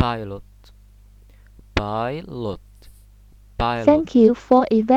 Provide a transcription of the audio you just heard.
pilot pilot pilot Thank you for evaluating.